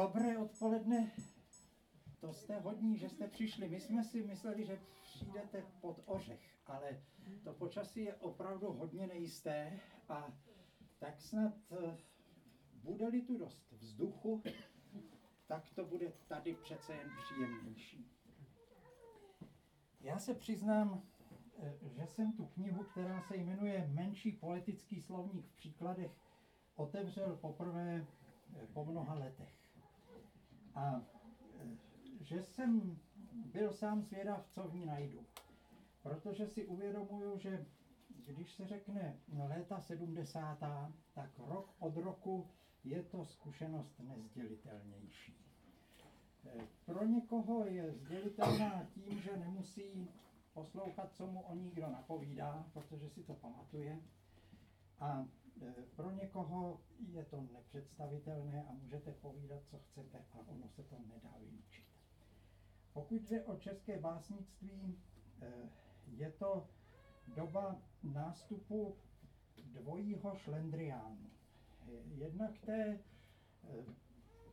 Dobré odpoledne. To jste hodní, že jste přišli. My jsme si mysleli, že přijdete pod ořech, ale to počasí je opravdu hodně nejisté a tak snad eh, bude-li tu dost vzduchu, tak to bude tady přece jen příjemnější. Já se přiznám, eh, že jsem tu knihu, která se jmenuje Menší politický slovník v příkladech, otevřel poprvé eh, po mnoha letech. A eh, že jsem byl sám zvědav, co v ní najdu. Protože si uvědomuju, že když se řekne léta 70., tak rok od roku je to zkušenost nezdělitelnější. Eh, pro někoho je sdělitelná tím, že nemusí poslouchat, co mu o ní kdo napovídá, protože si to pamatuje. A e, pro někoho je to nepředstavitelné a můžete povídat, co chcete a ono se to nedá vyučit. Pokud jde o české básnictví, e, je to doba nástupu dvojího šlendriánu. Jednak té e,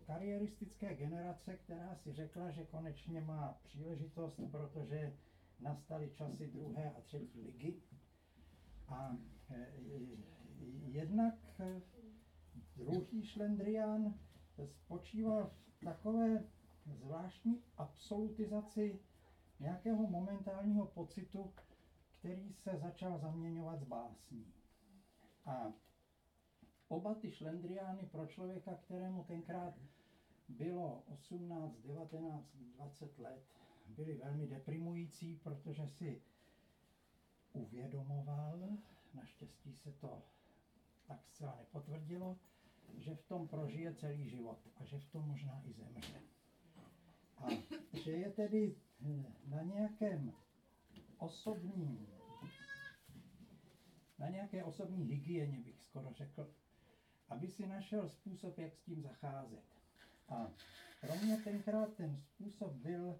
kariéristické generace, která si řekla, že konečně má příležitost, protože nastaly časy druhé a třetí ligy, a jednak e, druhý šlendrián spočíval v takové zvláštní absolutizaci nějakého momentálního pocitu, který se začal zaměňovat s básní. A oba ty šlendriány pro člověka, kterému tenkrát bylo 18, 19, 20 let, byly velmi deprimující, protože si uvědomoval, naštěstí se to tak zcela nepotvrdilo, že v tom prožije celý život a že v tom možná i zemře. A že je tedy hm, na nějakém osobním, na nějaké osobní hygieně bych skoro řekl, aby si našel způsob, jak s tím zacházet. A pro mě tenkrát ten způsob byl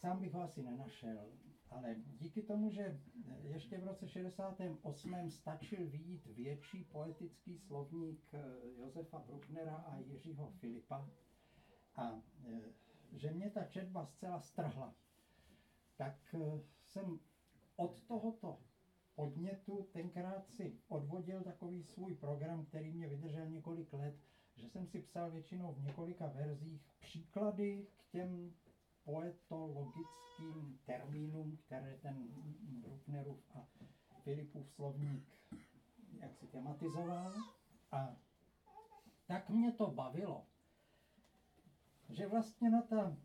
Sám bych ho asi nenašel, ale díky tomu, že ještě v roce 68. stačil výjít větší poetický slovník eh, Josefa Brucknera a Jiřího Filipa a eh, že mě ta četba zcela strhla, tak eh, jsem od tohoto podnětu tenkrát si odvodil takový svůj program, který mě vydržel několik let, že jsem si psal většinou v několika verzích příklady k těm poetologickým termínům, které ten Brucknerův a Filipův slovník jak si tematizoval. A tak mě to bavilo, že vlastně na ta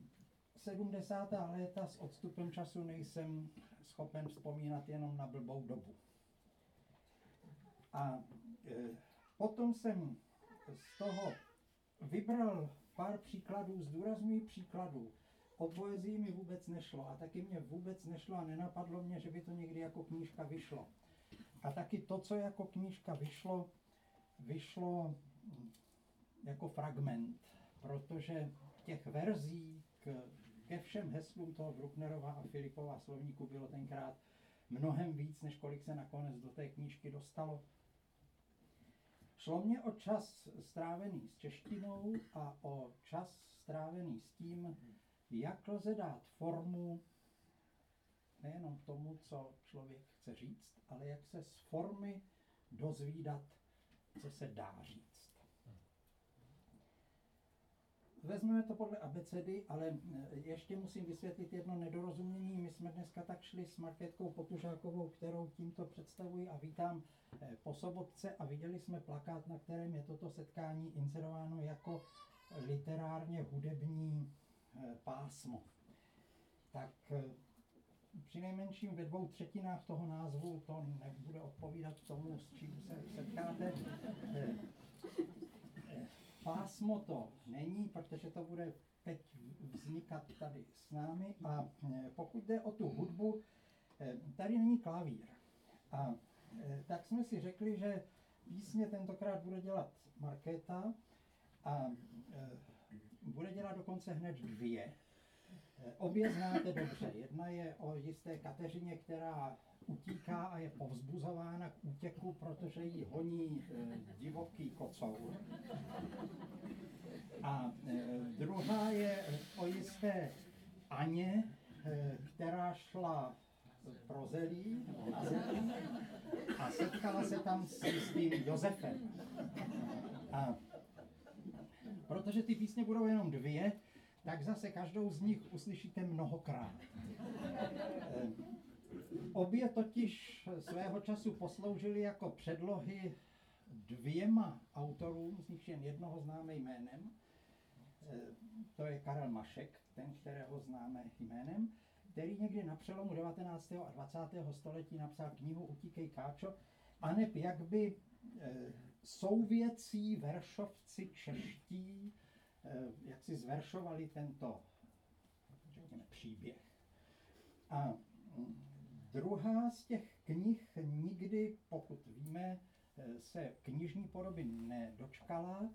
70. léta s odstupem času nejsem schopen vzpomínat jenom na blbou dobu. A e, potom jsem z toho vybral pár příkladů, zdůrazňuji příkladů, o poezii mi vůbec nešlo a taky mě vůbec nešlo a nenapadlo mě, že by to někdy jako knížka vyšlo. A taky to, co jako knížka vyšlo, vyšlo jako fragment, protože těch verzí k, ke všem heslům toho Brucknerova a Filipova slovníku bylo tenkrát mnohem víc, než kolik se nakonec do té knížky dostalo. Šlo mě o čas strávený s češtinou a o čas strávený s tím, jak lze dát formu nejenom tomu, co člověk chce říct, ale jak se z formy dozvídat, co se dá říct. Vezmeme to podle abecedy, ale ještě musím vysvětlit jedno nedorozumění. My jsme dneska tak šli s Marketkou Potužákovou, kterou tímto představuji a vítám eh, po sobotce a viděli jsme plakát, na kterém je toto setkání inserováno jako literárně hudební Eh, pásmo. Tak eh, při nejmenším ve dvou třetinách toho názvu to nebude odpovídat tomu, s čím se setkáte. Eh, pásmo to není, protože to bude teď vznikat tady s námi. A pokud jde o tu hudbu, tady není klavír. A tak jsme si řekli, že písně tentokrát bude dělat Markéta a bude dělat dokonce hned dvě. Eh, obě znáte dobře. Jedna je o jisté Kateřině, která utíká a je povzbuzována k útěku, protože ji honí eh, divoký kocour. A druhá je o jisté Aně, která šla pro zelí, na zelí, a setkala se tam s tím Josefem. A protože ty písně budou jenom dvě, tak zase každou z nich uslyšíte mnohokrát. Eh, obě totiž svého času posloužily jako předlohy dvěma autorům, z nich jen jednoho známe jménem. Eh, to je Karel Mašek, ten, kterého známe jménem, který někdy na přelomu 19. a 20. století napsal knihu Utíkej Káčo, aneb jak by eh, souvěcí veršovci čeští Eh, jak si zveršovali tento, řekněme, příběh. A mm, druhá z těch knih nikdy, pokud víme, eh, se knižní podoby nedočkala.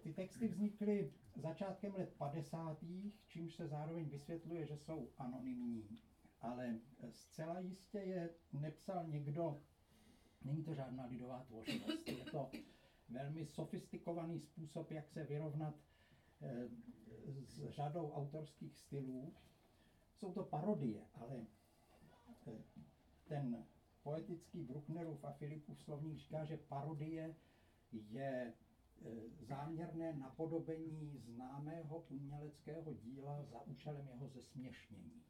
Ty texty vznikly začátkem let 50., čímž se zároveň vysvětluje, že jsou anonymní. Ale zcela jistě je nepsal někdo, není to žádná lidová tvořivost, je to velmi sofistikovaný způsob, jak se vyrovnat Eh, s řadou autorských stylů. Jsou to parodie, ale eh, ten poetický Brucknerův a Filipův slovník říká, že parodie je eh, záměrné napodobení známého uměleckého díla za účelem jeho zesměšnění.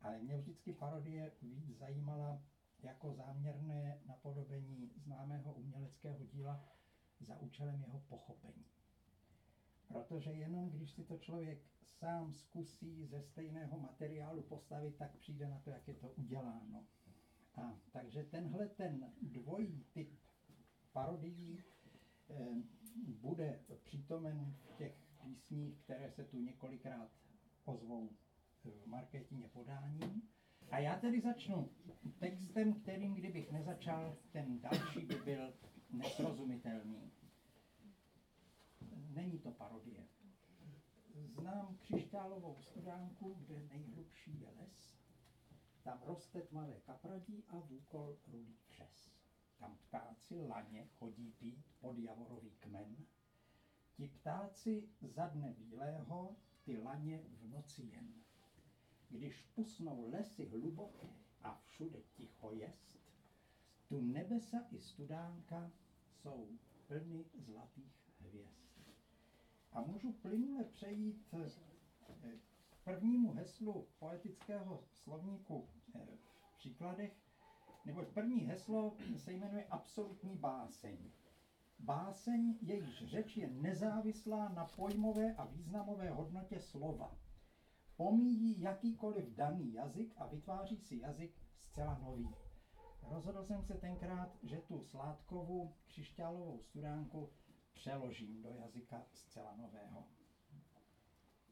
Ale mě vždycky parodie víc zajímala jako záměrné napodobení známého uměleckého díla za účelem jeho pochopení. Protože jenom když si to člověk sám zkusí ze stejného materiálu postavit, tak přijde na to, jak je to uděláno. A, takže tenhle ten dvojí typ parodií eh, bude přítomen v těch písních, které se tu několikrát ozvou v marketině podání. A já tedy začnu textem, kterým kdybych nezačal, ten další by byl nesrozumitelný. Není to parodie. Znám křišťálovou studánku, kde nejhlubší je les. Tam roste tmavé kapradí a vůkol rudý přes. Tam ptáci laně chodí pít pod javorový kmen. Ti ptáci za dne bílého, ty laně v noci jen. Když pusnou lesy hluboké a všude ticho jest, tu nebesa i studánka jsou plny zlatých hvězd. A můžu plynule přejít eh, k prvnímu heslu poetického slovníku eh, v příkladech, neboť první heslo se jmenuje absolutní báseň. Báseň, jejíž řeč je nezávislá na pojmové a významové hodnotě slova. Pomíjí jakýkoliv daný jazyk a vytváří si jazyk zcela nový. Rozhodl jsem se tenkrát, že tu sládkovou křišťálovou studánku přeložím do jazyka zcela nového.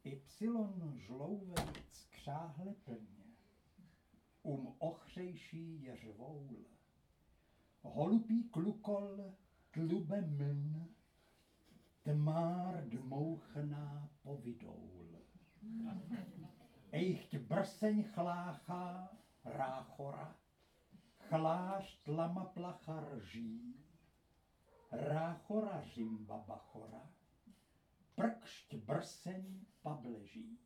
Y žlouvejc křáhle plně, um ochřejší je řvoul, holupí klukol tlube mln, tmár dmouchná povidoul. Ejchť brseň chláchá ráchora, chláš tlama placha rží, ráchora řimba bachora, prkšť brseň pableží.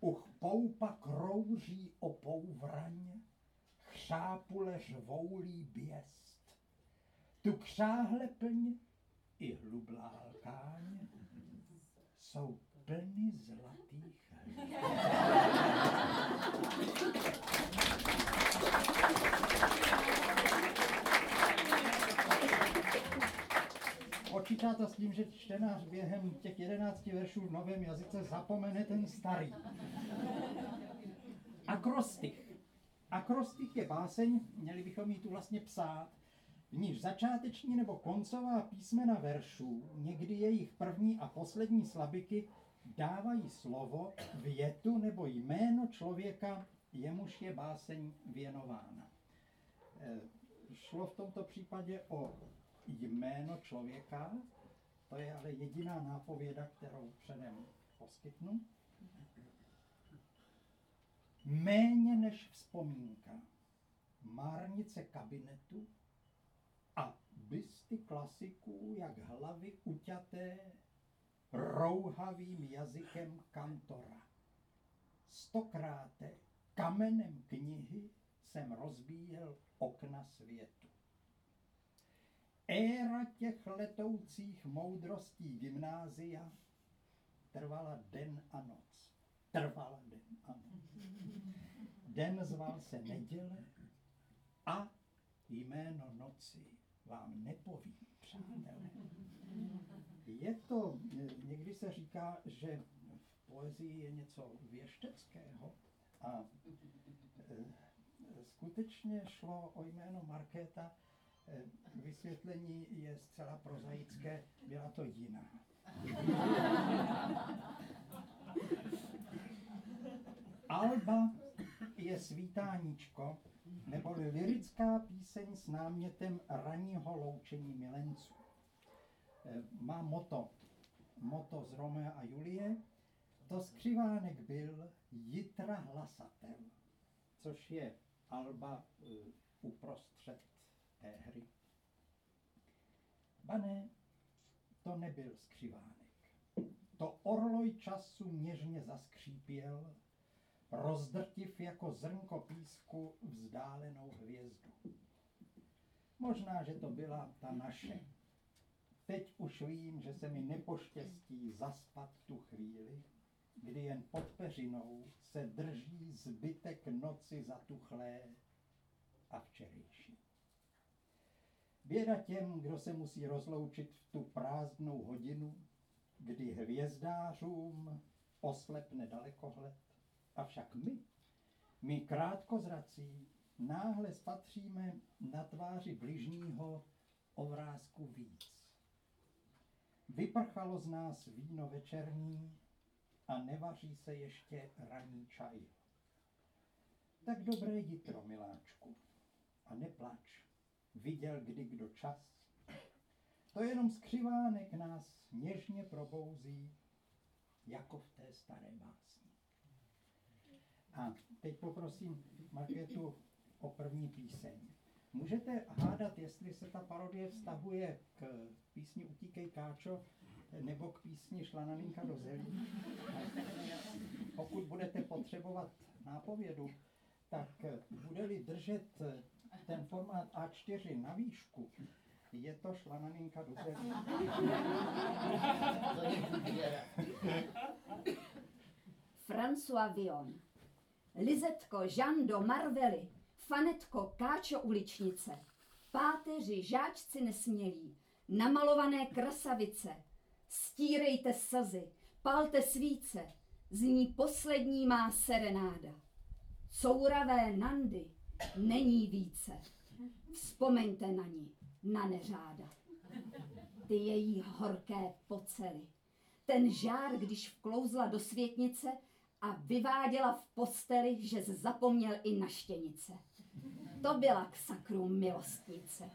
Uch poupa krouří opouvraň, chřápule řvoulí běst. Tu křáhle plň i hlublá lkáň jsou plny zlatých Počítá to s tím, že čtenář během těch jedenácti veršů v novém jazyce zapomene ten starý. Akrostich. Akrostich je báseň, měli bychom ji tu vlastně psát, v níž začáteční nebo koncová písmena veršů, někdy jejich první a poslední slabiky, dávají slovo, větu nebo jméno člověka, jemuž je báseň věnována. E, šlo v tomto případě o jméno člověka, to je ale jediná nápověda, kterou předem poskytnu. Méně než vzpomínka, márnice kabinetu a bysty klasiků, jak hlavy uťaté rouhavým jazykem kantora. Stokráte kamenem knihy jsem rozbíjel okna světu. Éra těch letoucích moudrostí gymnázia trvala den a noc. Trvala den a noc. Den zval se neděle a jméno noci vám nepovím, přátelé. Je to, někdy se říká, že v poezii je něco věšteckého a e, skutečně šlo o jméno Markéta, e, vysvětlení je zcela prozaické, byla to jiná. Alba je svítáníčko, neboli lirická píseň s námětem ranního loučení milenců. E, má moto, moto z Romea a Julie, to skřivánek byl Jitra hlasatel, což je Alba uh, uprostřed té hry. Bané, to nebyl skřivánek. To orloj času něžně zaskřípěl, rozdrtiv jako zrnko písku vzdálenou hvězdu. Možná, že to byla ta naše. Teď už vím, že se mi nepoštěstí zaspat tu chvíli, kdy jen pod peřinou se drží zbytek noci zatuchlé a včerejší. Běda těm, kdo se musí rozloučit v tu prázdnou hodinu, kdy hvězdářům oslepne dalekohled, avšak my, my krátkozrací, náhle spatříme na tváři bližního ovrázku víc. Vyprchalo z nás víno večerní a nevaří se ještě raný čaj. Tak dobré jitro, miláčku, a neplač, viděl kdy kdo čas. To jenom skřivánek nás něžně probouzí, jako v té staré básni. A teď poprosím Markétu o první píseň. Můžete hádat, jestli se ta parodie vztahuje k písni Utíkej Káčo nebo k písni Šlananinka do zelí. Pokud budete potřebovat nápovědu, tak bude-li držet ten formát A4 na výšku, je to šlananinka do zelí. François Vion. Lizetko Žando Marveli, Fanetko Káčo uličnice, páteři, žáčci nesmělí, namalované krasavice, stírejte slzy, palte svíce, zní poslední má serenáda. Couravé nandy není více, vzpomeňte na ní, na neřáda. Ty její horké pocely, ten žár, když vklouzla do světnice a vyváděla v posteli, že zapomněl i na štěnice. To byla k sakru milostnice.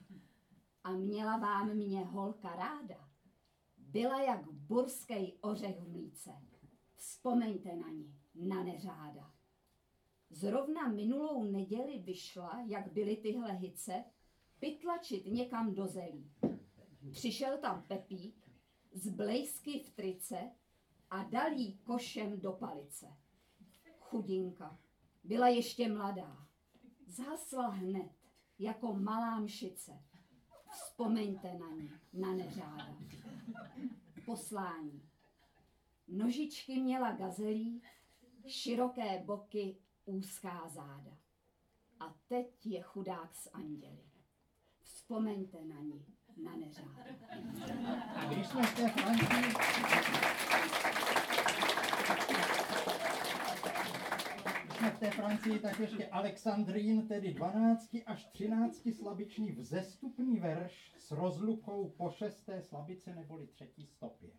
A měla vám mě holka ráda. Byla jak burský ořech v mlíce. Vzpomeňte na ní, na neřáda. Zrovna minulou neděli vyšla, jak byly tyhle hice, pytlačit někam do zelí. Přišel tam Pepík, z blejsky v trice a dal jí košem do palice. Chudinka, byla ještě mladá. Zhasla hned, jako malá mšice. Vzpomeňte na ní, na neřáda. Poslání. Nožičky měla gazelí, široké boky, úzká záda. A teď je chudák s anděli. Vzpomeňte na ní, na neřáda. A když jsme v té jsme v té Francii, tak ještě Alexandrín, tedy 12 až 13 slabičný vzestupný verš s rozlukou po šesté slabice neboli třetí stopě.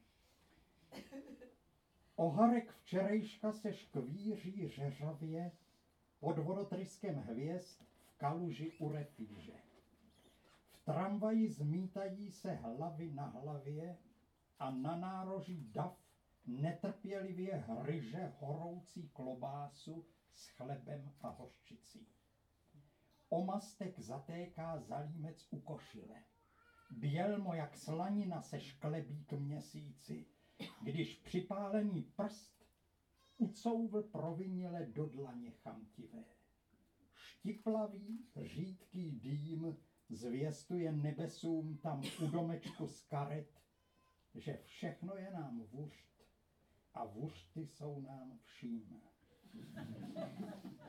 Oharek včerejška se škvíří řeřavě pod vodotryskem hvězd v kaluži u refíže. V tramvaji zmítají se hlavy na hlavě a na nároží dav netrpělivě hryže horoucí klobásu s chlebem a hořčicí. Omastek zatéká zalímec u košile. Bělmo jak slanina se šklebí k měsíci, když připálený prst ucouvl provinile do dlaně chamtivé. Štiplavý, řídký dým zvěstuje nebesům tam u domečku z karet, že všechno je nám vušt a vušty jsou nám vším.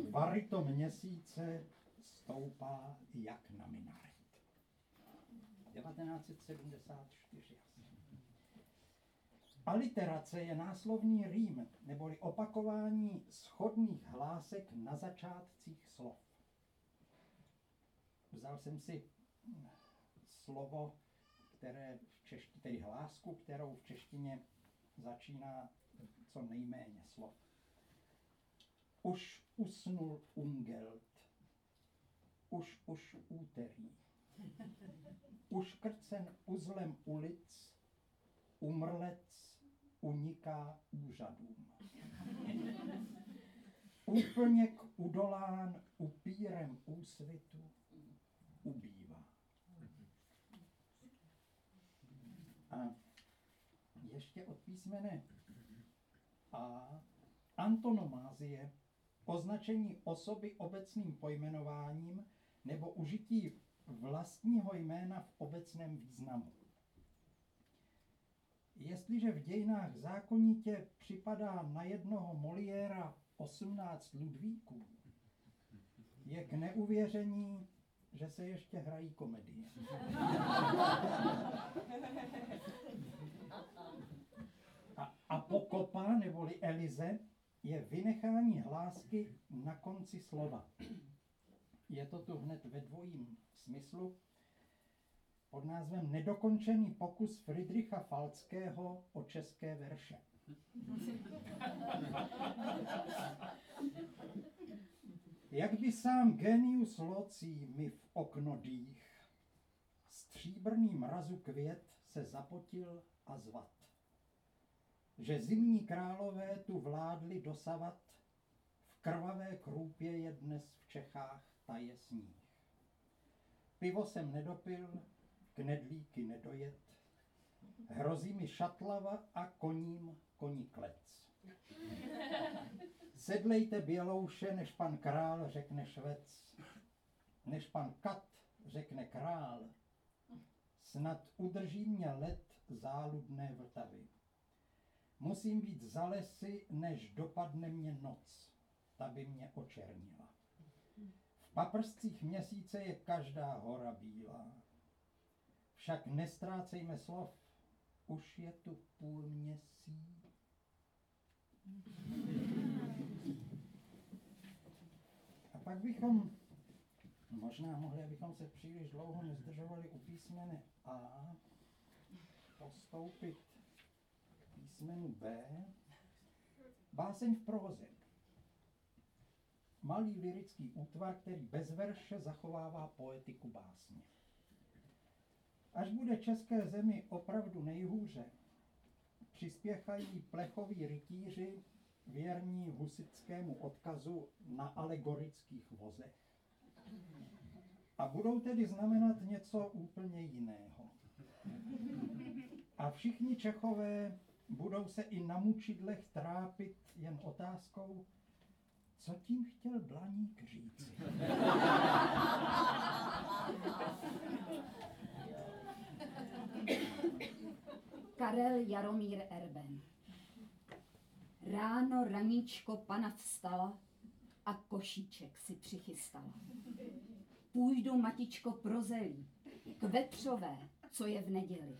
Vary to měsíce stoupá jak na minaret. 1974 Aliterace je náslovný rým, neboli opakování schodných hlásek na začátcích slov. Vzal jsem si slovo, které v češtině, tedy hlásku, kterou v češtině začíná co nejméně slov. Už usnul ungelt, už už úterý, už krcen uzlem ulic, umrlec uniká úřadům. Úplněk udolán upírem úsvitu ubývá. A ještě od písmene A antonomázie, označení osoby obecným pojmenováním nebo užití vlastního jména v obecném významu. Jestliže v dějinách zákonitě připadá na jednoho Moliéra 18 Ludvíků, je k neuvěření, že se ještě hrají komedie. A apokopa neboli Elize je vynechání hlásky na konci slova. Je to tu hned ve dvojím smyslu pod názvem Nedokončený pokus Friedricha Falckého o české verše. Jak by sám genius locí mi v okno dých, stříbrný mrazu květ se zapotil a zvat. Že zimní králové tu vládli dosavat, v krvavé krůpě je dnes v Čechách taje sníh. Pivo jsem nedopil, knedlíky nedojet, hrozí mi šatlava a koním koní klec. Sedlejte bělouše, než pan král řekne švec, než pan kat řekne král, snad udrží mě let záludné vltavy. Musím být za lesy, než dopadne mě noc, ta by mě očernila. V paprscích měsíce je každá hora bílá. Však nestrácejme slov, už je tu půl měsíc. A pak bychom možná mohli, abychom se příliš dlouho nezdržovali u písmene A, postoupit písmenu B. Báseň v proze. Malý lirický útvar, který bez verše zachovává poetiku básně. Až bude české zemi opravdu nejhůře, přispěchají plechoví rytíři věrní husickému odkazu na alegorických vozech. A budou tedy znamenat něco úplně jiného. A všichni Čechové budou se i na mučidlech trápit jen otázkou, co tím chtěl Blaník říct. Karel Jaromír Erben. Ráno raníčko pana vstala a košíček si přichystala. Půjdu, matičko, pro zelí, k vetřové, co je v neděli.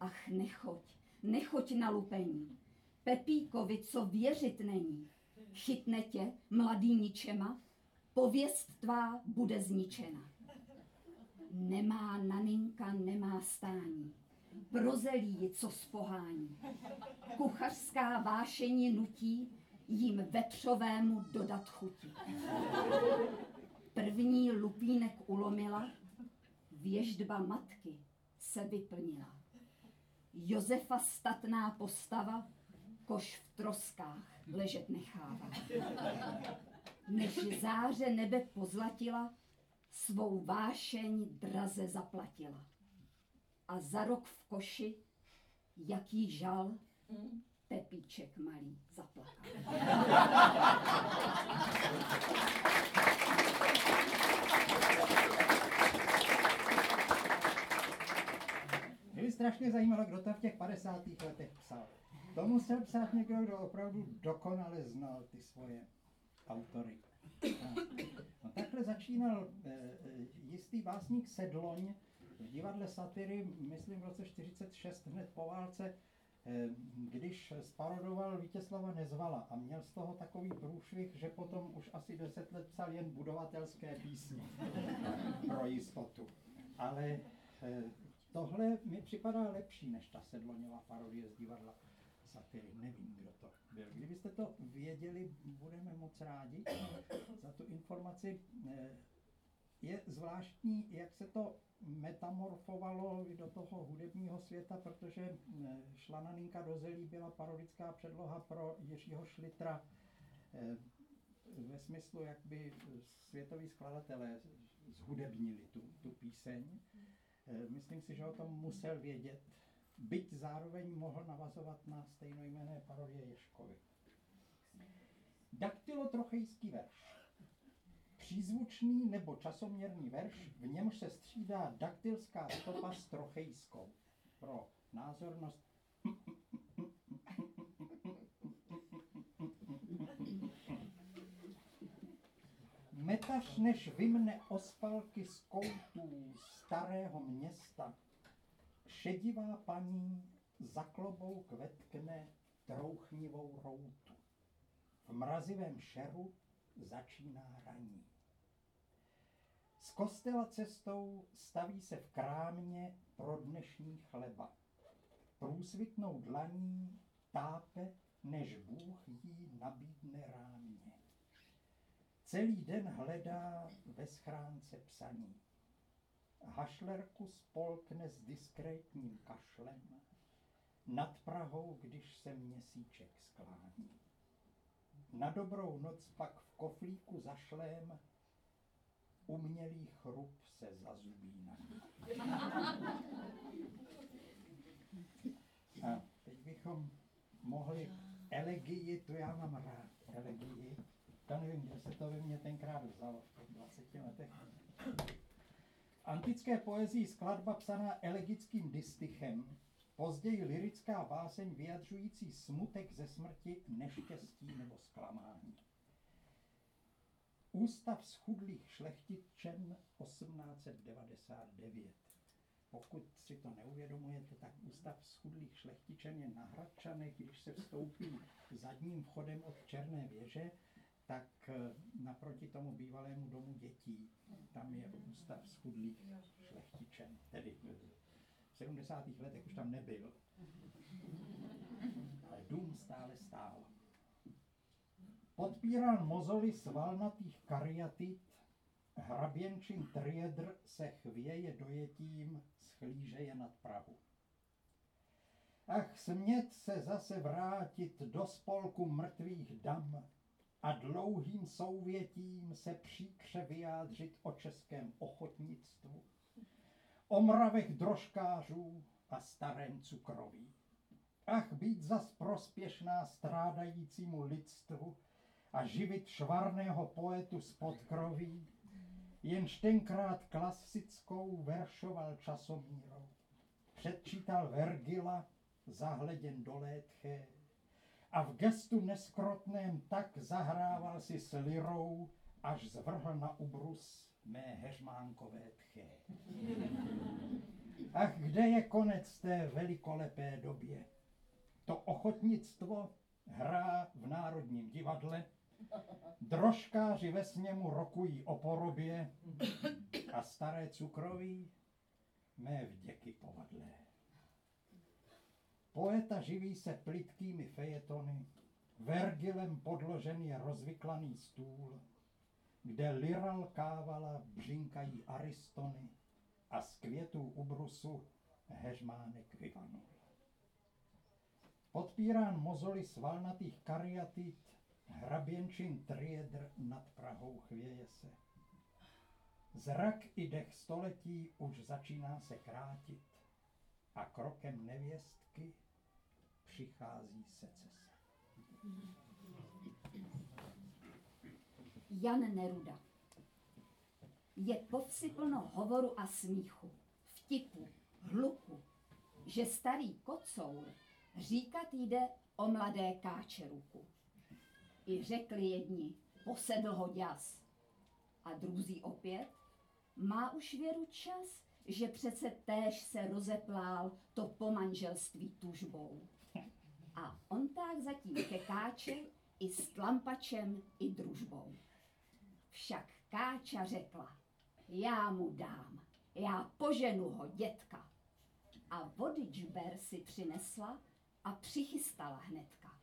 Ach, nechoď, nechoď na lupení, Pepíkovi, co věřit není. Chytne tě, mladý ničema, pověst tvá bude zničena. Nemá naninka, nemá stání prozelí, co spohání. Kuchařská vášení nutí jim vetřovému dodat chuti. První lupínek ulomila, věždba matky se vyplnila. Josefa statná postava koš v troskách ležet nechává. Než záře nebe pozlatila, svou vášeň draze zaplatila a za rok v koši Jaký žal, Pepíček malý zaplakal. Mě by strašně zajímalo, kdo to v těch 50. letech psal. To musel psát někdo, kdo opravdu dokonale znal ty svoje autory. No, takhle začínal e, jistý básník Sedloň v divadle Satyry, myslím v roce 46, hned po válce, e, když sparodoval Vítězslava Nezvala a měl z toho takový průšvih, že potom už asi deset let psal jen budovatelské písně pro jistotu. Ale e, tohle mi připadá lepší než ta Sedloňová parodie z divadla Satyry. Nevím, kdo to byl. Kdybyste to věděli, budeme moc rádi za tu informaci. Eh, je zvláštní, jak se to metamorfovalo do toho hudebního světa, protože eh, Šlananinka do zelí byla parodická předloha pro Jiřího Šlitra eh, ve smyslu, jak by světoví skladatelé zhudebnili tu, tu píseň. Myslím si, že o tom musel vědět byť zároveň mohl navazovat na stejnojmené parodie Ješkovi. Daktylotrochejský verš. Přízvučný nebo časoměrný verš, v němž se střídá daktylská stopa s trochejskou. Pro názornost Metaž než vymne ospalky z koutů starého města, Šedivá paní za klobouk vetkne trouchnivou routu. V mrazivém šeru začíná raní. Z kostela cestou staví se v krámě pro dnešní chleba. Průsvitnou dlaní tápe, než Bůh jí nabídne rámě. Celý den hledá ve schránce psaní hašlerku spolkne s diskrétním kašlem nad Prahou, když se měsíček sklání. Na dobrou noc pak v koflíku zašlém umělý chrup se zazubínaný. A teď bychom mohli elegii, to já mám rád, elegii. To nevím, kde se to ve mně tenkrát vzalo v těch 20 letech antické poezii skladba psaná elegickým dystychem, později lirická báseň vyjadřující smutek ze smrti, neštěstí nebo zklamání. Ústav schudlých šlechtičen 1899. Pokud si to neuvědomujete, tak Ústav schudlých šlechtičen je na Hradčanech, když se vstoupí zadním vchodem od Černé věže tak eh, naproti tomu bývalému domu dětí, tam je ústav schudlých šlechtičen, tedy v 70. letech už tam nebyl, ale dům stále stál. Podpíral mozoly svalnatých kariatit, hraběnčin triedr se chvěje dojetím, schlížeje nad Prahu. Ach, smět se zase vrátit do spolku mrtvých dam, a dlouhým souvětím se příkře vyjádřit o českém ochotnictvu, o mravech drožkářů a starém cukroví. Ach, být zas prospěšná strádajícímu lidstvu a živit švarného poetu z podkroví, jenž tenkrát klasickou veršoval časomírou. Předčítal Vergila, zahleděn do létché, a v gestu neskrotném tak zahrával si s lirou, až zvrhl na ubrus mé heřmánkové tché. Ach, kde je konec té velikolepé době? To ochotnictvo hrá v Národním divadle, drožkáři ve sněmu rokují o porobě a staré cukroví mé vděky povadlé. Poeta živí se plitkými fejetony, Vergilem podložen je rozvyklaný stůl, kde Liral kávala břinkají aristony a z květů ubrusu hežmánek vyvanul. Podpírán mozoly svalnatých kariatit, hraběnčin triedr nad Prahou chvěje se. Zrak i dech století už začíná se krátit a krokem nevěstky přichází secese. Jan Neruda. Je povsi plno hovoru a smíchu, vtipu, hluku, že starý kocour říkat jde o mladé káčeruku. I řekli jedni, posedl ho děs. A druzí opět, má už věru čas, že přece též se rozeplál to po manželství tužbou. A on tak zatím ke káče i s tlampačem i družbou. Však káča řekla, já mu dám, já poženu ho, dětka. A vodičber si přinesla a přichystala hnedka.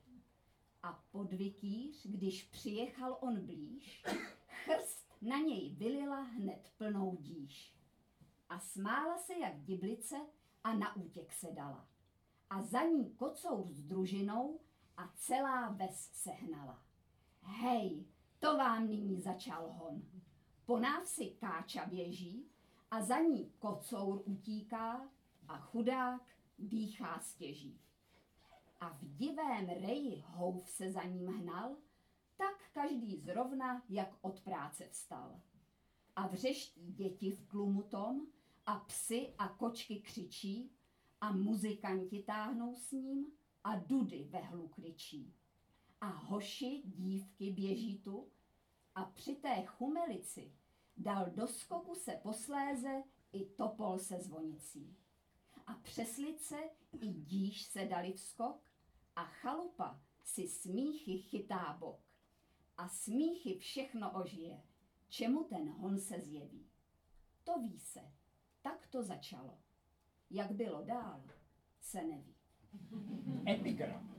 A podvikýř, když přijechal on blíž, chrst na něj vylila hned plnou díž. A smála se jak diblice a na útěk se dala. A za ní kocour s družinou a celá ves sehnala. Hej, to vám nyní začal hon. Po návsi káča běží a za ní kocour utíká a chudák dýchá stěží. A v divém reji houf se za ním hnal, tak každý zrovna, jak od práce vstal. A vřeští děti v tlumu tom, a psy a kočky křičí, a muzikanti táhnou s ním, a dudy ve hlu kričí. A hoši, dívky běží tu, a při té chumelici dal do skoku se posléze i topol se zvonicí. A přeslice i díž se dali v skok a chalupa si smíchy chytá bok. A smíchy všechno ožije, čemu ten hon se zjeví. To ví se, tak to začalo. Jak bylo dál, se neví. Epigram.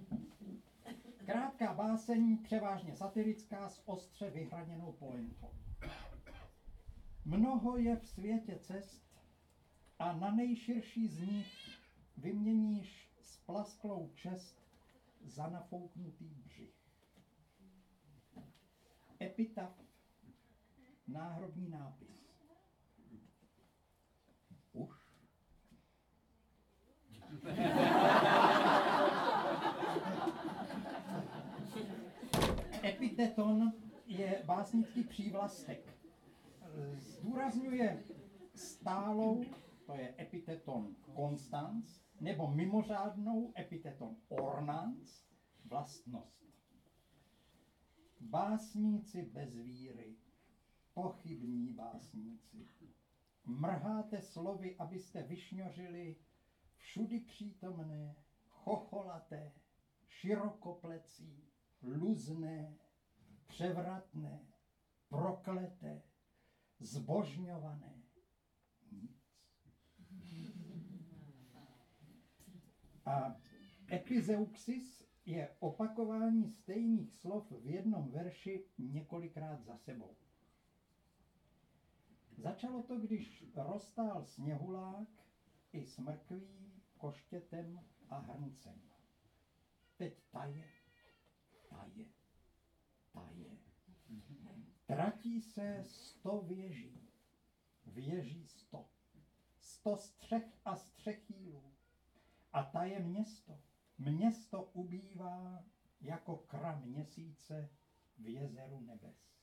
Krátká báseň, převážně satirická, s ostře vyhraněnou pointou. Mnoho je v světě cest a na nejširší z nich vyměníš splasklou čest za nafouknutý břich. Epitaf, náhrobní nápis. Už. Epiteton je básnický přívlastek. Zdůrazňuje stálou, to je epiteton constans, nebo mimořádnou epiteton ornans, vlastnost. Básníci bez víry, pochybní básníci, mrháte slovy, abyste vyšňořili všudy přítomné, chocholaté, širokoplecí, luzné, převratné, prokleté, zbožňované. Nic. A epizeuxis je opakování stejných slov v jednom verši několikrát za sebou. Začalo to, když roztál sněhulák i smrkví, koštětem a hrncem. Teď taje, taje, taje. Tratí se sto věží, věží sto, sto střech a střechýlů. A ta je město. Město ubývá jako kra měsíce v jezeru nebes.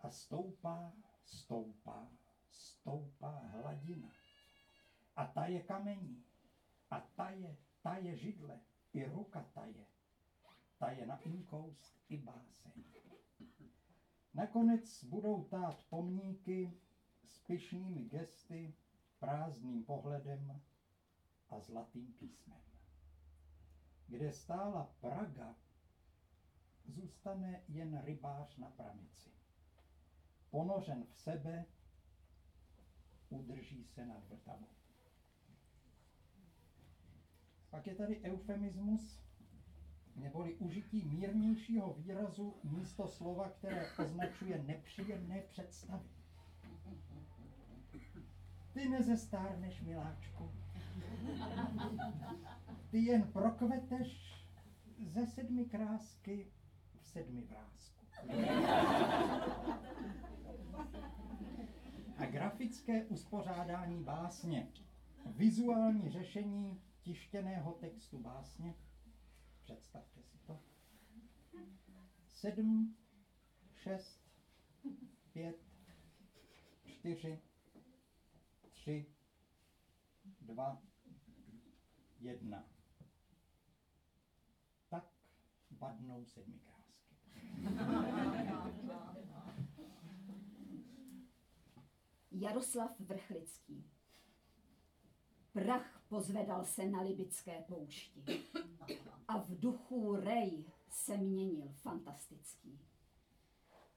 A stoupá, stoupá, stoupá hladina. A ta je kamení. A ta je, ta je židle. I ruka ta je. Ta je na inkoust i báseň. Nakonec budou tát pomníky s pyšnými gesty, prázdným pohledem a zlatým písmem. Kde stála Praga, zůstane jen rybář na pramici. Ponořen v sebe, udrží se nad Vltavou. Pak je tady eufemismus, neboli užití mírnějšího výrazu místo slova, které označuje nepříjemné představy. Ty nezestárneš, miláčku. Ty jen prokveteš ze sedmi krásky v sedmi vrázku. A grafické uspořádání básně, vizuální řešení tištěného textu básně. Představte si to. Sedm, šest, pět, čtyři, tři, dva, jedna. Tak badnou sedmikrásky. Jaroslav Vrchlický. Prach pozvedal se na libické poušti a v duchu rej se měnil fantastický.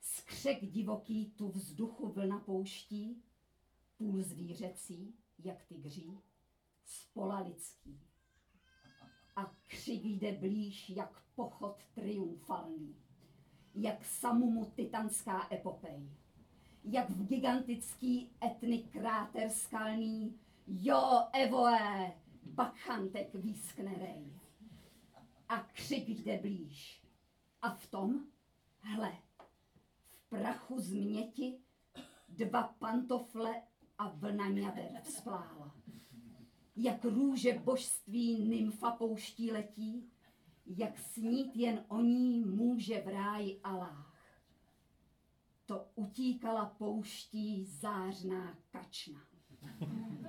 Skřek divoký tu vzduchu vlna pouští, půl zvířecí, jak tygří, spola lidský. A křik jde blíž, jak pochod triumfalný, jak samumu titanská epopej, jak v gigantický etnik kráter skalný, jo, evoe, bakchantek výskne rej. A křik jde blíž. A v tom, hle, v prachu změti dva pantofle a vlna ňader vzplála. Jak růže božství nymfa pouští letí, jak snít jen o ní může v ráji Alách. To utíkala pouští zářná kačna.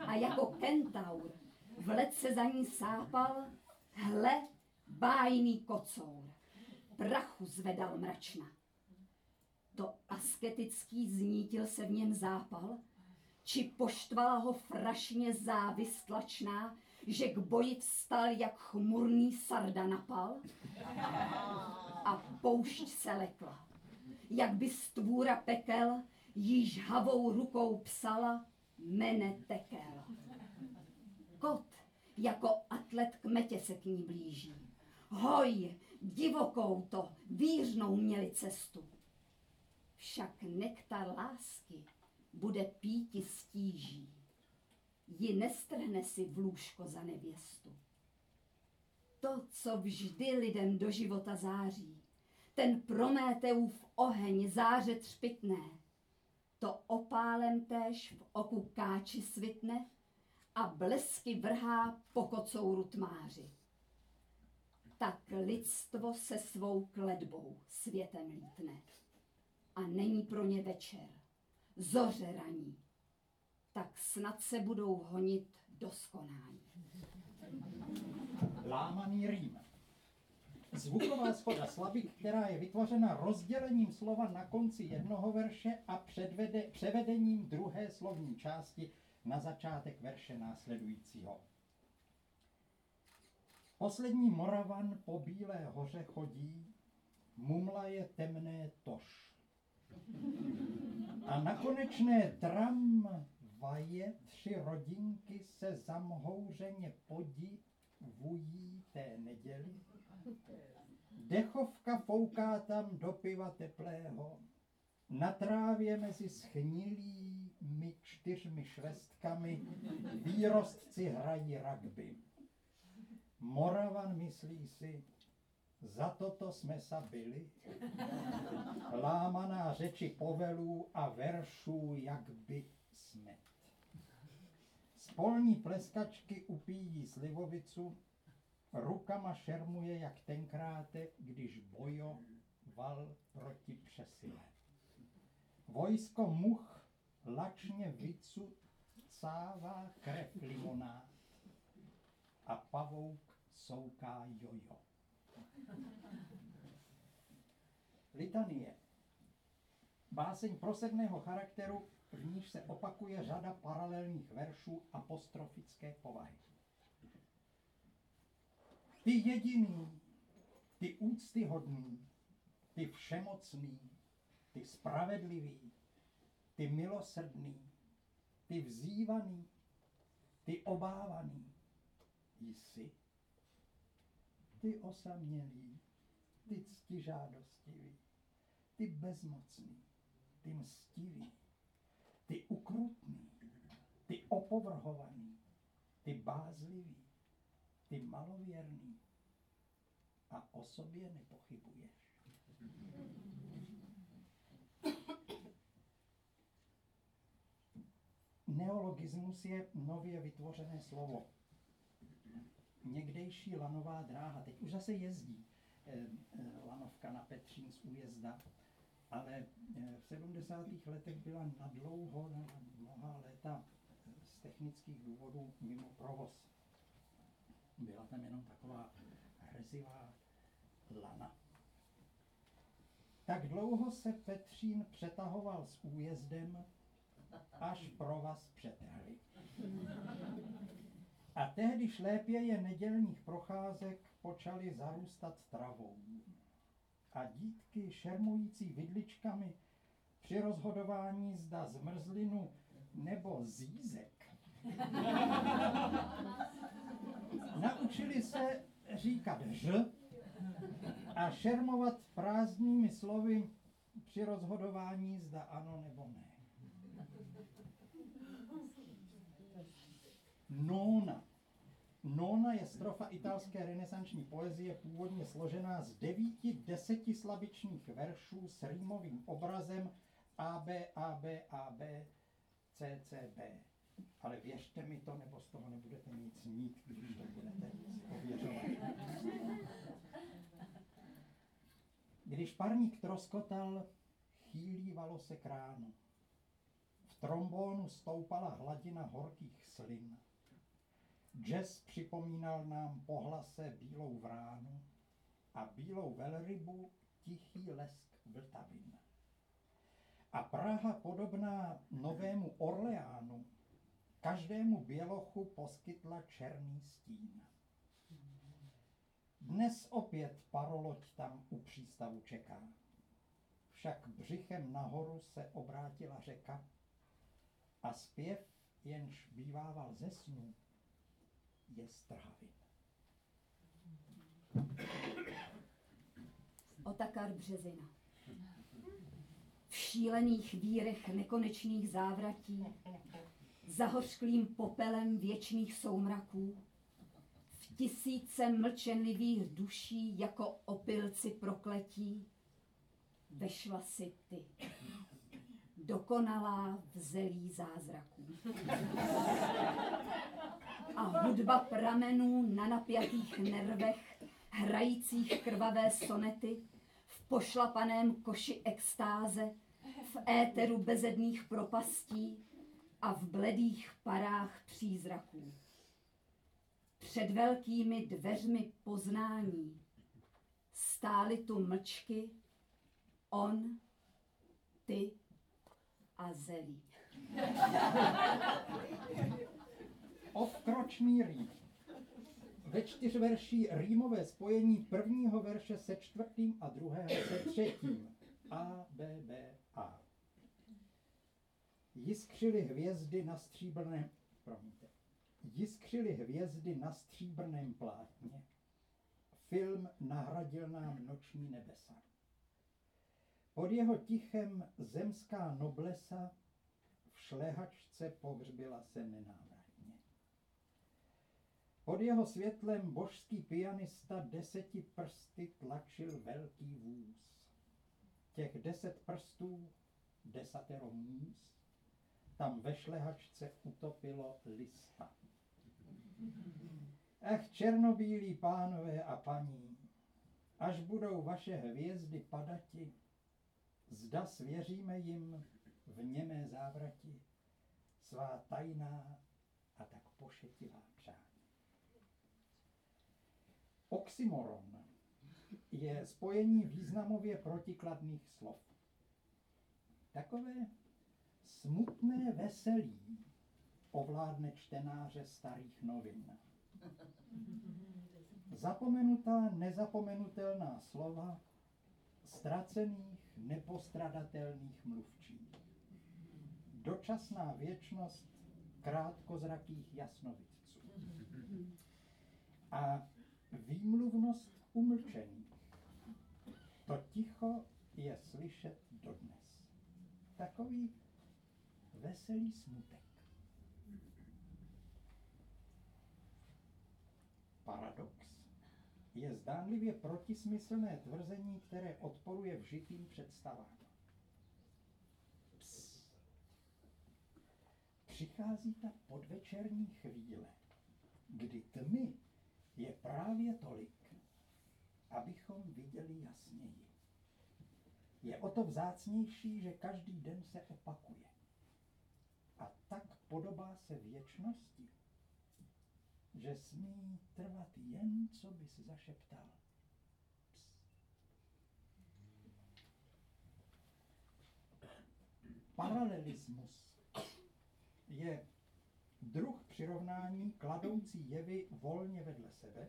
A jako kentaur v let se za ní sápal, hle, bájný kocour. Prachu zvedal mračna. To asketický znítil se v něm zápal, či poštvala ho frašně závist tlačná, že k boji vstal jak chmurný sarda napal a poušť se lekla. Jak by stvůra pekel již havou rukou psala mene tekel. Kot jako atlet k metě se k ní blíží. Hoj, divokou to, vířnou měli cestu. Však nektar lásky bude píti stíží. Ji nestrhne si v lůžko za nevěstu. To, co vždy lidem do života září, ten Prométeův oheň záře třpitné, to opálem též v oku káči svitne a blesky vrhá po kocouru tmáři. Tak lidstvo se svou kledbou světem lítne a není pro ně večer zoře raní, tak snad se budou honit do skonání. Lámaný rým. Zvuková schoda slabik, která je vytvořena rozdělením slova na konci jednoho verše a předvede, převedením druhé slovní části na začátek verše následujícího. Poslední Moravan po Bílé hoře chodí, mumla je temné tož. A na konečné tramvaje tři rodinky se zamhouřeně podivují té neděli. Dechovka fouká tam do piva teplého. Na trávě mezi schnilými čtyřmi švestkami výrostci hrají rugby. Moravan myslí si, za toto jsme sa byli. Lámaná řeči povelů a veršů, jak by smet. Spolní pleskačky upíjí slivovicu, rukama šermuje, jak tenkráte, když bojoval proti přesile. Vojsko much lačně vycucává krev limonát a pavouk souká jojo. Litanie. Báseň prosebného charakteru, v níž se opakuje řada paralelních veršů apostrofické povahy. Ty jediný, ty úctyhodný, ty všemocný, ty spravedlivý, ty milosrdný, ty vzývaný, ty obávaný, jsi. Ty osamělý, ty ctižádostivý, ty bezmocný, ty mstivý, ty ukrutný, ty opovrhovaný, ty bázlivý, ty malověrný a o sobě nepochybuješ. Neologismus je nově vytvořené slovo někdejší lanová dráha. Teď už zase jezdí eh, eh, lanovka na Petřín z újezda, ale eh, v 70. letech byla na dlouho, na mnoha léta z technických důvodů mimo provoz. Byla tam jenom taková hrzivá lana. Tak dlouho se Petřín přetahoval s újezdem, až pro vás přetrhli. A tehdy šlépěje nedělních procházek počaly zarůstat travou. A dítky šermující vidličkami při rozhodování zda zmrzlinu nebo zízek naučili se říkat ž a šermovat prázdnými slovy při rozhodování zda ano nebo ne. Nona. Nona je strofa italské renesanční poezie původně složená z devíti deseti slabičních veršů s rýmovým obrazem AB, AB, AB, CCB. Ale věřte mi to, nebo z toho nebudete nic mít, když to budete ověřovat. Když parník troskotal, chýlívalo se kránu. V trombónu stoupala hladina horkých slin. Jazz připomínal nám pohlase bílou vránu a bílou velrybu tichý lesk vltavin. A Praha podobná novému Orleánu každému bělochu poskytla černý stín. Dnes opět paroloď tam u přístavu čeká. Však břichem nahoru se obrátila řeka a zpěv, jenž bývával ze snů, je strhavin. Otakar Březina. V šílených vírech nekonečných závratí, zahořklým popelem věčných soumraků, tisíce mlčenlivých duší jako opilci prokletí, vešla si ty, dokonalá v zelí zázraků a hudba pramenů na napjatých nervech, hrajících krvavé sonety, v pošlapaném koši extáze, v éteru bezedných propastí a v bledých parách přízraků. Před velkými dveřmi poznání stály tu mlčky, on, ty a zelí. Ovkročný rým. Ve čtyřverší rýmové spojení prvního verše se čtvrtým a druhého se třetím. A, B, B, A. Jiskřily hvězdy na stříbrném, promiňte, jiskřily hvězdy na stříbrném plátně. Film nahradil nám noční nebesa. Pod jeho tichem zemská noblesa v šlehačce pohřbila se nenávratně. Pod jeho světlem božský pianista deseti prsty tlačil velký vůz. Těch deset prstů, desatero můz, tam ve šlehačce utopilo lista. Ach, černobílí pánové a paní, až budou vaše hvězdy padati, zda svěříme jim v němé závrati svá tajná a tak pošetilá přání. Oxymoron je spojení významově protikladných slov. Takové smutné veselí ovládne čtenáře starých novin. Zapomenutá nezapomenutelná slova ztracených nepostradatelných mluvčí. Dočasná věčnost krátkozrakých jasnovidců. A výmluvnost umlčení. To ticho je slyšet dodnes. Takový veselý smutek. Paradox je zdánlivě protismyslné tvrzení, které odporuje vžitým představám. Ps. Přichází ta podvečerní chvíle, kdy tmy je právě tolik, abychom viděli jasněji. Je o to vzácnější, že každý den se opakuje. A tak podobá se věčnosti, že smí trvat jen, co bys zašeptal. Paralelismus je druh přirovnání kladoucí jevy volně vedle sebe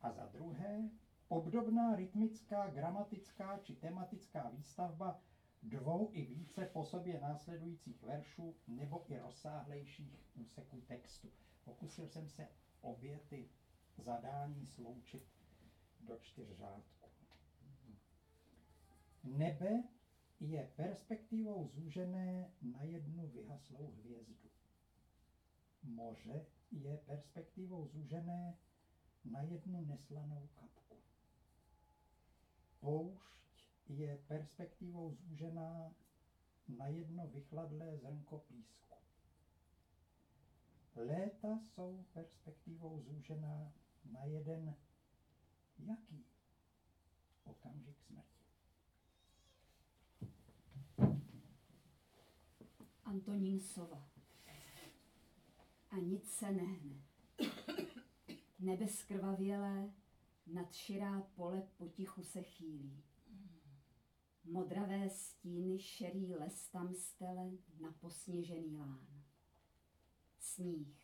a za druhé obdobná rytmická, gramatická či tematická výstavba dvou i více po sobě následujících veršů nebo i rozsáhlejších úseků textu. Pokusil jsem se obě ty zadání sloučit do čtyř řádků. Nebe je perspektivou zúžené na jednu vyhaslou hvězdu. Moře je perspektivou zúžené na jednu neslanou kapku. Poušť je perspektivou zúžená na jedno vychladlé zrnko písku. Léta jsou perspektivou zúžená na jeden jaký okamžik smrti. Antonín Sova. A nic se nehne. Nebe skrvavělé nad širá pole potichu se chýlí. Modravé stíny šerý les tam stele na posněžený lán. Sníh.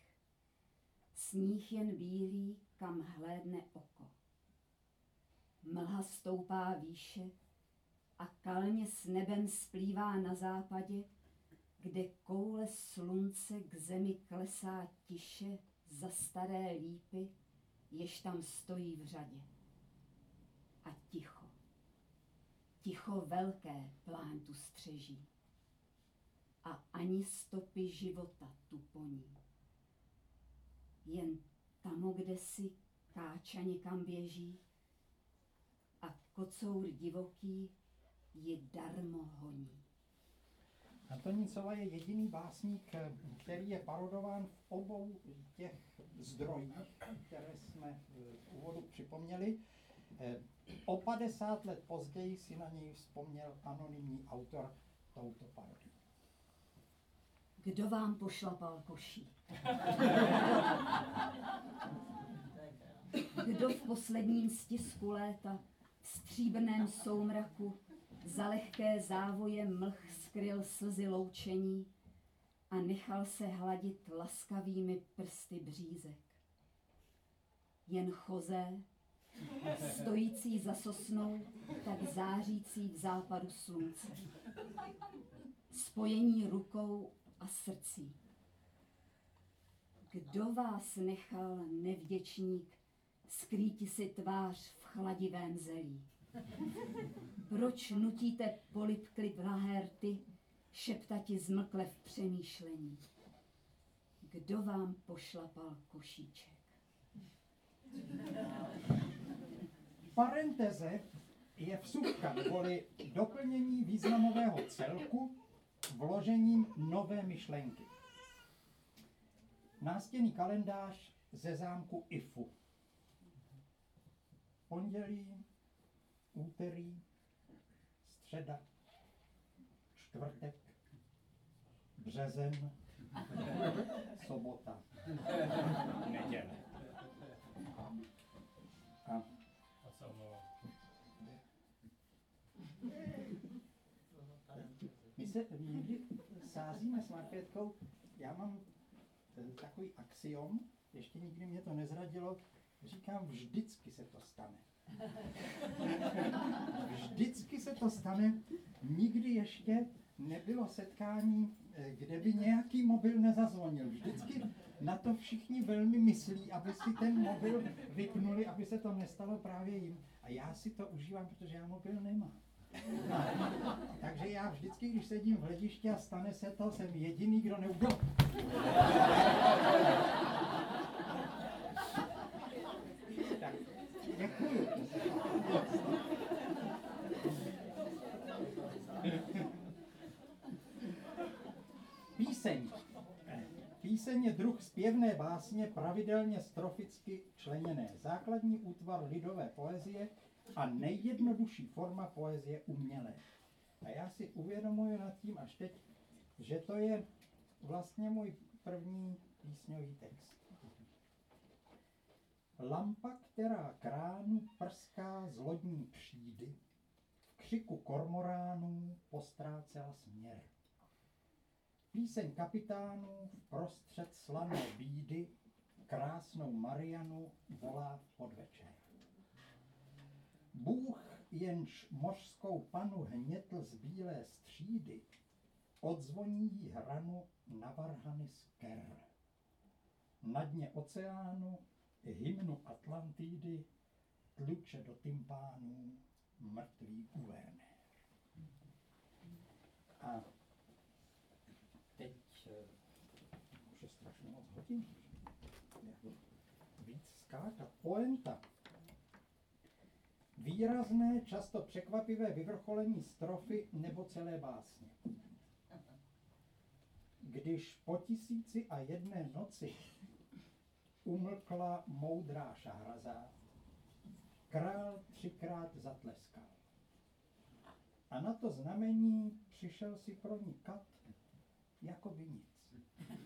Sníh jen bílý, kam hlédne oko. Mlha stoupá výše a kalně s nebem splývá na západě, kde koule slunce k zemi klesá tiše za staré lípy, jež tam stojí v řadě. A ticho, ticho velké plán tu střeží. A ani stopy života tu po ní. Jen tam, kde si káča někam běží a kocour divoký ji darmo honí. Antonín Sova je jediný básník, který je parodován v obou těch zdrojích, které jsme v úvodu připomněli. O 50 let později si na něj vzpomněl anonymní autor touto parodii. Kdo vám pošlapal koší? Kdo v posledním stisku léta v stříbrném soumraku za lehké závoje mlh skryl slzy loučení a nechal se hladit laskavými prsty břízek. Jen chozé, stojící za sosnou, tak zářící v západu slunce. Spojení rukou a srdcí. Kdo vás nechal, nevděčník, skrýti si tvář v chladivém zelí? Proč nutíte polipkli vlahé rty, šeptati zmlkle v přemýšlení? Kdo vám pošlapal košíček? Parenteze je vsuvka, neboli doplnění významového celku vložením nové myšlenky. Nástěný kalendář ze zámku Ifu. Pondělí, úterý, středa, čtvrtek, březen, sobota, neděle. A my se sázíme s Markétkou, já mám takový axiom, ještě nikdy mě to nezradilo, říkám, vždycky se to stane. Vždycky se to stane, nikdy ještě nebylo setkání, eh, kde by nějaký mobil nezazvonil. Vždycky na to všichni velmi myslí, aby si ten mobil vypnuli, aby se to nestalo právě jim. A já si to užívám, protože já mobil nemám. Takže já vždycky, když sedím v hledišti a stane se to, jsem jediný, kdo neudělal. Píseň je druh zpěvné básně pravidelně stroficky členěné. Základní útvar lidové poezie a nejjednodušší forma poezie umělé. A já si uvědomuji nad tím až teď, že to je vlastně můj první písňový text. Lampa, která kránu prská z lodní přídy, v křiku kormoránů postrácela směr. Píseň kapitánů v prostřed slané bídy krásnou Marianu volá podvečer. Bůh, jenž mořskou panu hnětl z bílé střídy, odzvoní jí hranu na varhany z ker. Na dně oceánu hymnu Atlantidy tluče do tympánů mrtvý guvernér. A teď eh, už je strašně moc hodin. Víc skákat. Poenta. Výrazné, často překvapivé vyvrcholení strofy nebo celé básně. Když po tisíci a jedné noci umlkla moudrá Šahrazá, král třikrát zatleskal. A na to znamení přišel si pro ní kat jako by nic.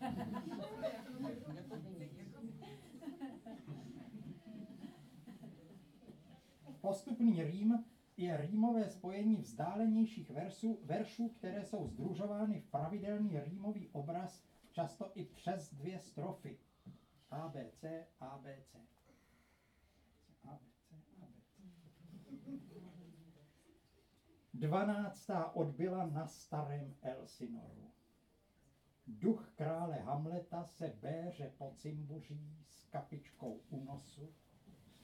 Postupný rým je rýmové spojení vzdálenějších versů, veršů, které jsou združovány v pravidelný rýmový obraz, často i přes dvě strofy. ABC, ABC. ABC, ABC. Dvanáctá odbyla na starém Elsinoru. Duch krále Hamleta se béře po cimbuří s kapičkou u nosu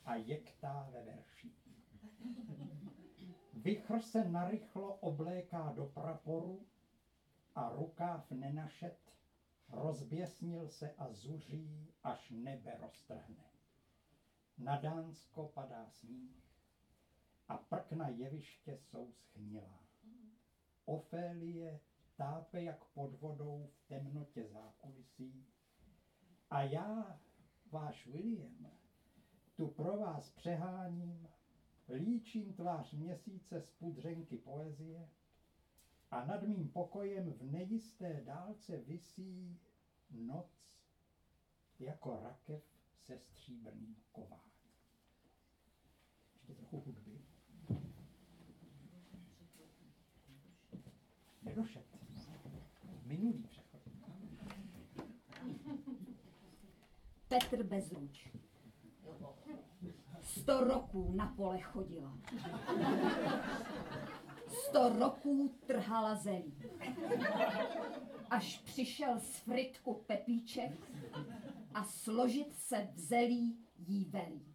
a jektá ve verší. Vychr se narychlo obléká do praporu a rukáv nenašet, rozběsnil se a zuří, až nebe roztrhne. Na Dánsko padá sníh a prkna jeviště jsou schnilá. Ofélie tápe jak pod vodou v temnotě zákulisí. A já, váš William, tu pro vás přeháním, líčím tvář měsíce z pudřenky poezie a nad mým pokojem v nejisté dálce visí noc jako rakev se stříbrným kováním. Ještě trochu hudby. Nedošet. Minulý přechod. Petr Bezruč. Sto roků na pole chodila. Sto roků trhala zelí. Až přišel z fritku Pepíček a složit se v zelí jí velí.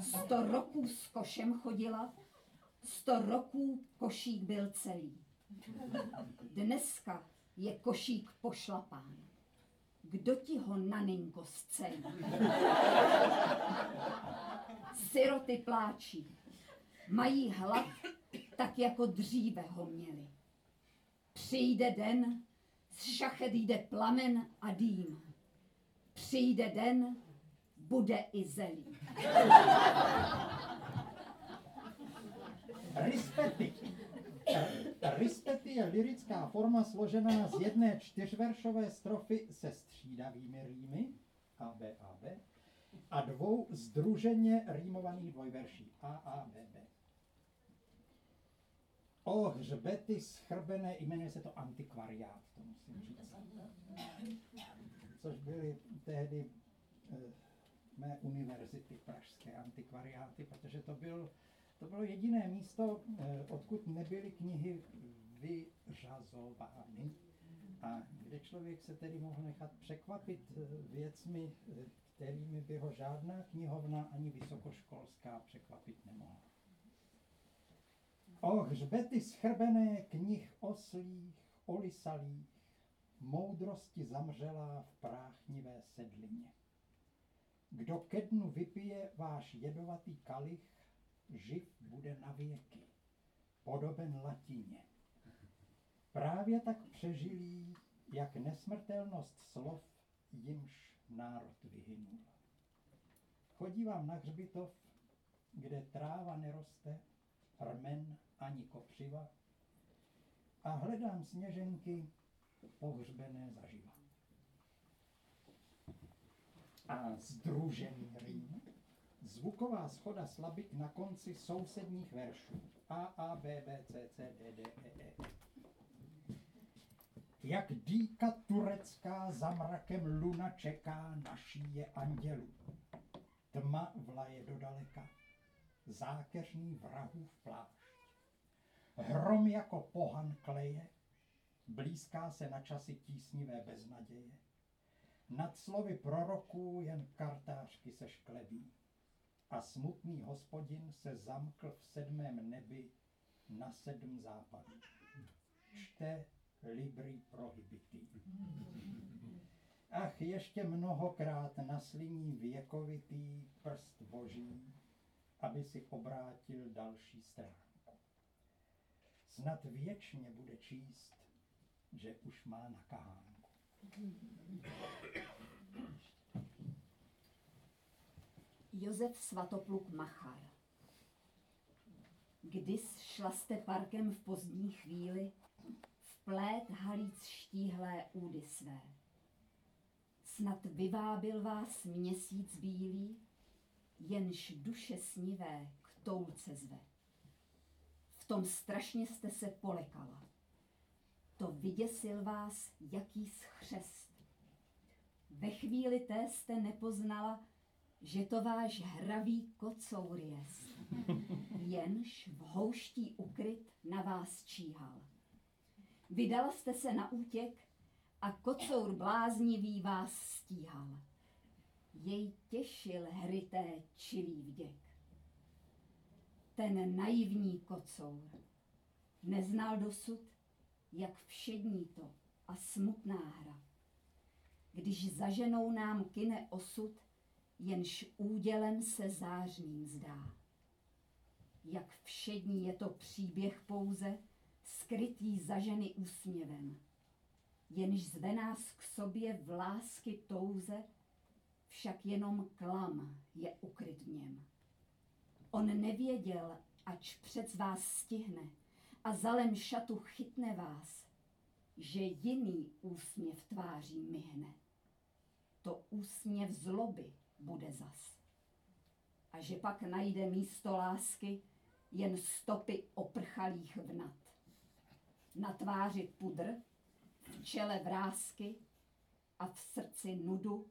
Sto roků s košem chodila, sto roků košík byl celý. Dneska je košík pošlapán. Kdo ti ho naninko zcelí? Siroty pláčí. Mají hlad tak jako dříve ho měli. Přijde den, z šachet jde plamen a dým. Přijde den, bude i zelí. Rispety. Rispety je lirická forma složená z jedné čtyřveršové strofy se střídavými rýmy A, B, A, B a dvou združeně rýmovaných dvojverší A, A, B, B. O hřbety schrbené, jmenuje se to antikvariát, to musím říct. Což byly tehdy eh, mé univerzity pražské antikvariáty, protože to, byl, to bylo jediné místo, eh, odkud nebyly knihy vyřazovány a kde člověk se tedy mohl nechat překvapit eh, věcmi, kterými by ho žádná knihovna ani vysokoškolská překvapit nemohla. O hřbety schrbené knih oslých, olisalých, moudrosti zamřelá v práchnivé sedlině. Kdo ke dnu vypije váš jedovatý kalich, živ bude na věky, podoben latině. Právě tak přežilý, jak nesmrtelnost slov jimž národ vyhynul. Chodívám na hřbitov, kde tráva neroste, rmen ani kopřiva a hledám sněženky pohřbené zaživa. A združený rým, zvuková schoda slabik na konci sousedních veršů. A, A, B, B, C, C, D, D, E, E. Jak dýka turecká za mrakem luna čeká na šíje andělů. Tma vlaje do daleka, zákeřný vrahův plášť. Hrom jako pohan kleje, blízká se na časy tísnivé beznaděje. Nad slovy proroků jen kartářky se šklebí a smutný hospodin se zamkl v sedmém nebi na sedm západů. Čte libri prohibity. Ach, ještě mnohokrát nasliní věkovitý prst boží, aby si obrátil další stránku. Snad věčně bude číst, že už má na kahánku. Josef Svatopluk Machar Kdys šla jste parkem v pozdní chvíli, v plét halíc štíhlé údy své. Snad vyvábil vás měsíc bílý, jenž duše snivé k toulce zve. V tom strašně jste se polekala. To vyděsil vás jaký schřest. Ve chvíli té jste nepoznala, že to váš hravý kocour jest, jenž v houští ukryt na vás číhal. Vydala jste se na útěk a kocour bláznivý vás stíhal. Jej těšil hryté čilý vděk. Ten naivní kocour neznal dosud, jak všední to a smutná hra. Když zaženou nám kine osud, jenž údělem se zářným zdá. Jak všední je to příběh pouze, skrytý za ženy úsměvem, jenž zve nás k sobě v lásky touze, však jenom klam je ukryt v něm. On nevěděl, ač před vás stihne a zalem šatu chytne vás, že jiný úsměv tváří myhne. To úsměv zloby, bude zas. A že pak najde místo lásky jen stopy oprchalých vnat. Na tváři pudr, v čele vrázky a v srdci nudu,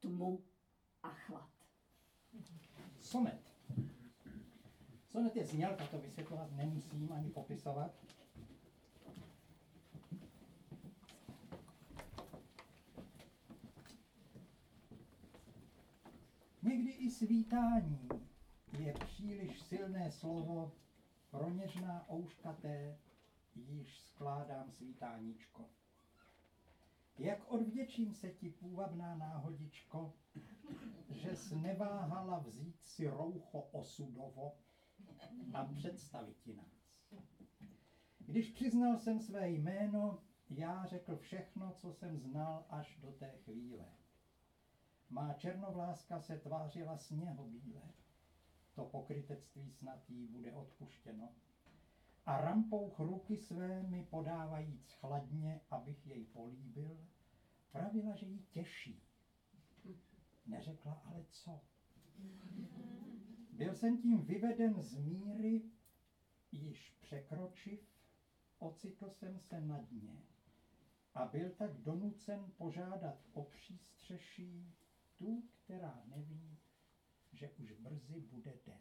tmu a chlad. Sonet. Sonet je znělka, to vysvětlovat nemusím ani popisovat. Někdy i svítání je příliš silné slovo pro něžná ouškaté, již skládám svítáníčko. Jak odvděčím se ti, půvabná náhodičko, že jsi neváhala vzít si roucho osudovo a představit ti nás. Když přiznal jsem své jméno, já řekl všechno, co jsem znal až do té chvíle. Má černovláska se tvářila sněhobíle. To pokrytectví snad jí bude odpuštěno. A rampouch ruky své mi podávajíc chladně, abych jej políbil, pravila, že jí těší. Neřekla ale co. Byl jsem tím vyveden z míry, již překročiv, ocitl jsem se na dně a byl tak donucen požádat o přístřeší tu, která neví, že už brzy bude den.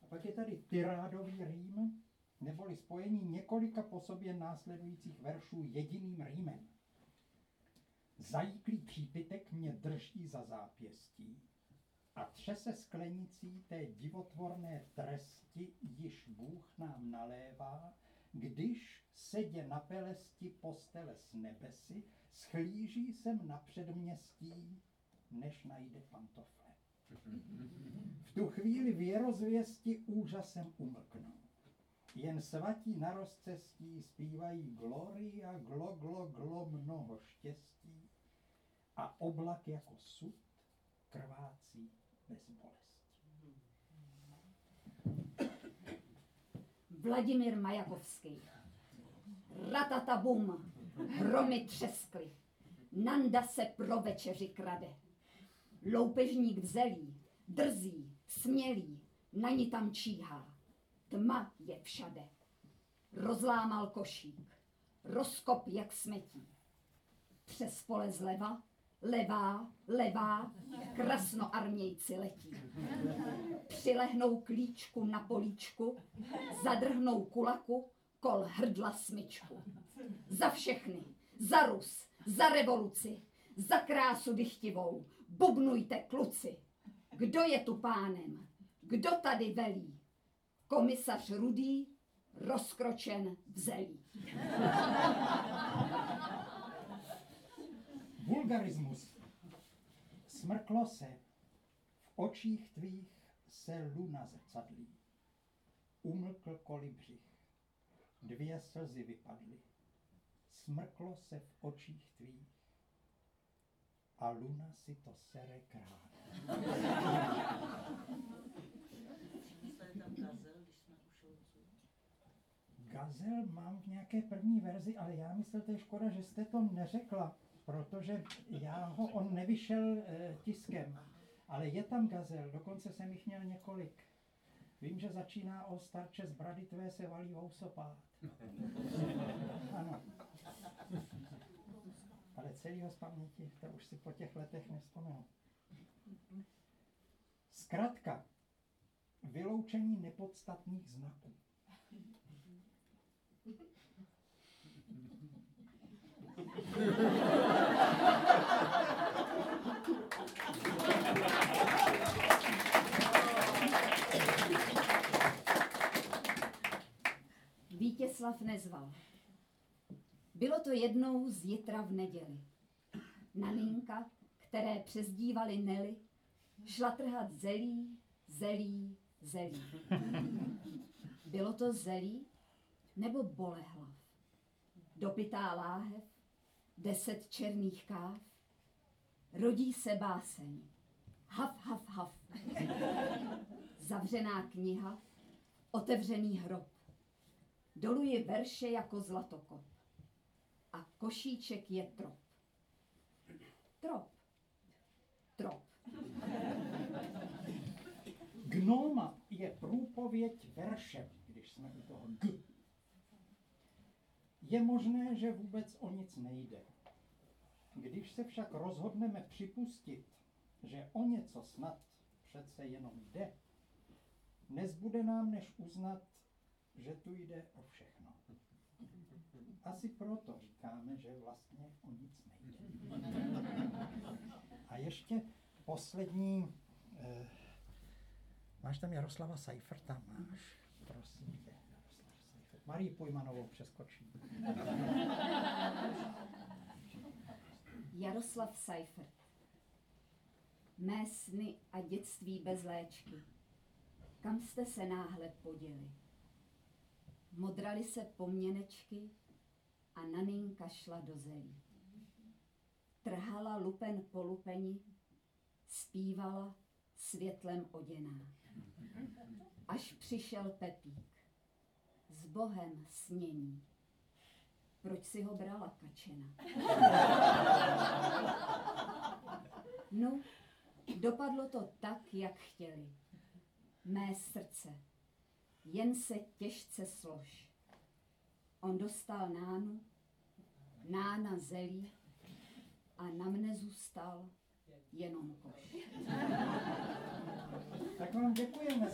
A pak je tady tyrádový rým, neboli spojení několika po sobě následujících veršů jediným rýmem. Zajíklý přípitek mě drží za zápěstí a třese sklenicí té divotvorné tresti již Bůh nám nalévá, když sedě na pelesti postele s nebesy, schlíží sem na předměstí, než najde pantofle. V tu chvíli věrozvěsti úžasem umlknou. jen svatí na rozcestí zpívají gloria, glo, glo, glo, mnoho štěstí a oblak jako sud krvácí bez bolesti. Vladimír Majakovský. Ratatabum, hromy třeskly. Nanda se pro večeři krade. Loupežník vzelí, drzí, smělý, na ní tam číhá. Tma je všade. Rozlámal košík, rozkop jak smetí. Přes pole zleva, levá, levá, krasnoarmějci letí. Přilehnou klíčku na políčku, zadrhnou kulaku, kol hrdla smyčku. Za všechny, za Rus, za revoluci, za krásu dychtivou, bubnujte kluci. Kdo je tu pánem? Kdo tady velí? Komisař Rudý, rozkročen v zelí. Vulgarismus. Smrklo se, v očích tvých se luna zrcadlí. Umlkl kolibřich, dvě slzy vypadly. Smrklo se v očích tvých a luna si to sere krát. Gazel mám v nějaké první verzi, ale já myslel, to je škoda, že jste to neřekla, protože já ho, on nevyšel e, tiskem, ale je tam Gazel, dokonce jsem jich měl několik. Vím, že začíná o starče z brady tvé se valí vousopát. Ano. Ale celýho z paměti, to už si po těch letech nevzpomenu. Zkrátka, vyloučení nepodstatných znaků. Vítězslav nezval. Bylo to jednou z jitra v neděli. Naninka, které přezdívali Nely, šla trhat zelí, zelí, zelí. Bylo to zelí nebo bolehlav? Dopitá láhev, deset černých káv, rodí se báseň. Haf, haf, haf. Zavřená kniha, otevřený hrob. Dolu je verše jako zlatokop. A košíček je trop. Trop. Trop. Gnoma je průpověď verše, když jsme u toho G. Je možné, že vůbec o nic nejde. Když se však rozhodneme připustit, že o něco snad přece jenom jde, nezbude nám než uznat, že tu jde o všechno. Asi proto říkáme, že vlastně o nic nejde. A ještě poslední, eh, máš tam Jaroslava Seiferta, máš, prosím tě, Jaroslav Seifert. Marii Pojmanovou přeskočím. Jaroslav Seifert. Mé sny a dětství bez léčky. Kam jste se náhle poděli? Modraly se poměnečky a naninka šla do zelí. Trhala lupen po lupeni, zpívala světlem oděná. Až přišel Pepík. S Bohem snění. Proč si ho brala kačena? No, dopadlo to tak, jak chtěli. Mé srdce, jen se těžce slož. On dostal nánu, nána zelí a na mne zůstal jenom koš. Tak vám děkujeme.